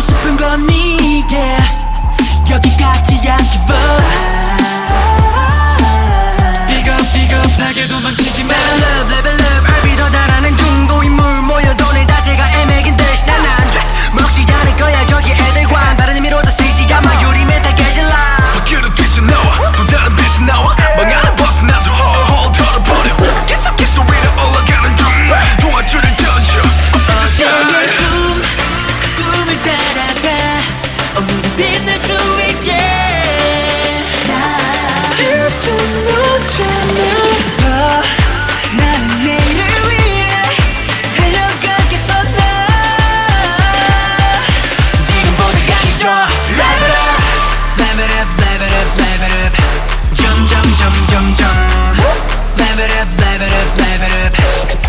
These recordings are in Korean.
싶은 건 이게 여기까지 안 기분. Jump, it up, jump, it up, it up. 점점점점점 it up, level it up, it up.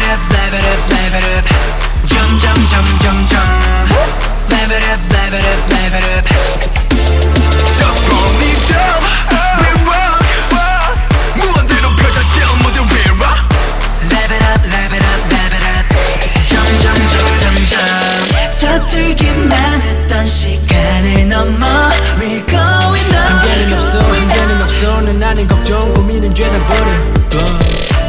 it up, live it up, live it up 점점 점점 점 Live it up, live it up, live it up Just pull me down, we rock 무한대로 펼쳐질 모든 we rock Live it up, live it up, live it up 점점 점점 점 서툴기만 했던 시간을 넘어 We're going on 한계는 없어 한계는 없어 난 아닌 걱정 고민은 죄다 버려